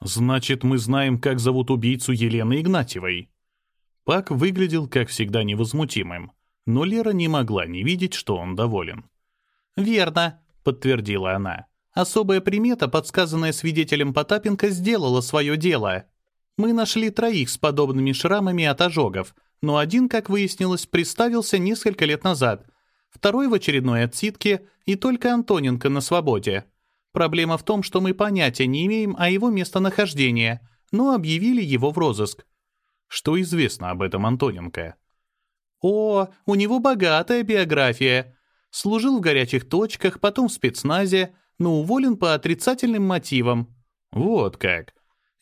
Значит, мы знаем, как зовут убийцу Елены Игнатьевой. Пак выглядел, как всегда, невозмутимым, но Лера не могла не видеть, что он доволен. «Верно», — подтвердила она. «Особая примета, подсказанная свидетелем Потапенко, сделала свое дело. Мы нашли троих с подобными шрамами от ожогов, но один, как выяснилось, приставился несколько лет назад, второй в очередной отсидке и только Антоненко на свободе. Проблема в том, что мы понятия не имеем о его местонахождении, но объявили его в розыск. Что известно об этом Антоненко? О, у него богатая биография. Служил в горячих точках, потом в спецназе, но уволен по отрицательным мотивам. Вот как.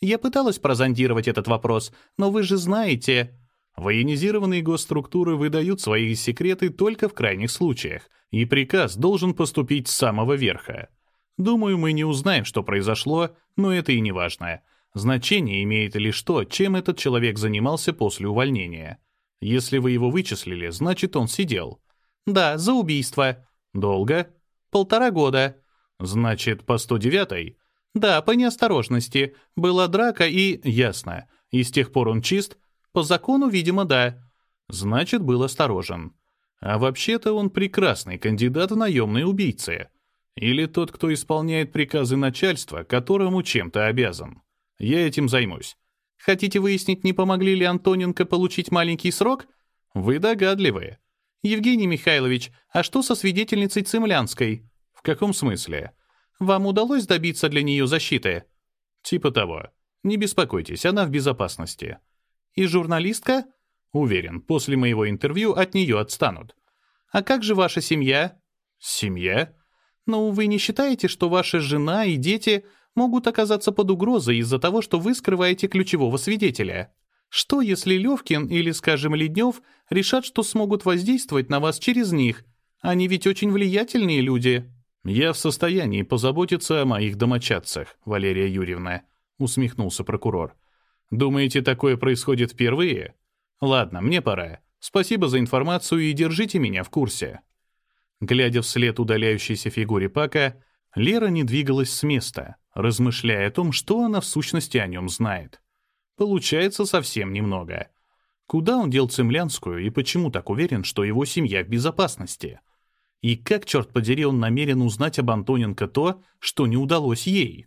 Я пыталась прозондировать этот вопрос, но вы же знаете... Военизированные госструктуры выдают свои секреты только в крайних случаях, и приказ должен поступить с самого верха. Думаю, мы не узнаем, что произошло, но это и не важно. Значение имеет лишь то, чем этот человек занимался после увольнения. Если вы его вычислили, значит, он сидел. Да, за убийство. Долго? Полтора года. Значит, по 109-й? Да, по неосторожности. Была драка и... Ясно. И с тех пор он чист? По закону, видимо, да. Значит, был осторожен. А вообще-то он прекрасный кандидат в наемные убийцы. Или тот, кто исполняет приказы начальства, которому чем-то обязан. Я этим займусь. Хотите выяснить, не помогли ли Антоненко получить маленький срок? Вы догадливые. Евгений Михайлович, а что со свидетельницей Цемлянской? В каком смысле? Вам удалось добиться для нее защиты? Типа того. Не беспокойтесь, она в безопасности. И журналистка? Уверен, после моего интервью от нее отстанут. А как же ваша семья? Семья? Ну, вы не считаете, что ваша жена и дети могут оказаться под угрозой из-за того, что вы скрываете ключевого свидетеля? Что, если Левкин или, скажем, Леднев решат, что смогут воздействовать на вас через них? Они ведь очень влиятельные люди. Я в состоянии позаботиться о моих домочадцах, Валерия Юрьевна, усмехнулся прокурор. Думаете, такое происходит впервые? Ладно, мне пора. Спасибо за информацию и держите меня в курсе. Глядя вслед удаляющейся фигуре Пака, Лера не двигалась с места, размышляя о том, что она в сущности о нем знает. Получается совсем немного. Куда он дел Цемлянскую и почему так уверен, что его семья в безопасности? И как, черт подери, он намерен узнать об Антоненко то, что не удалось ей?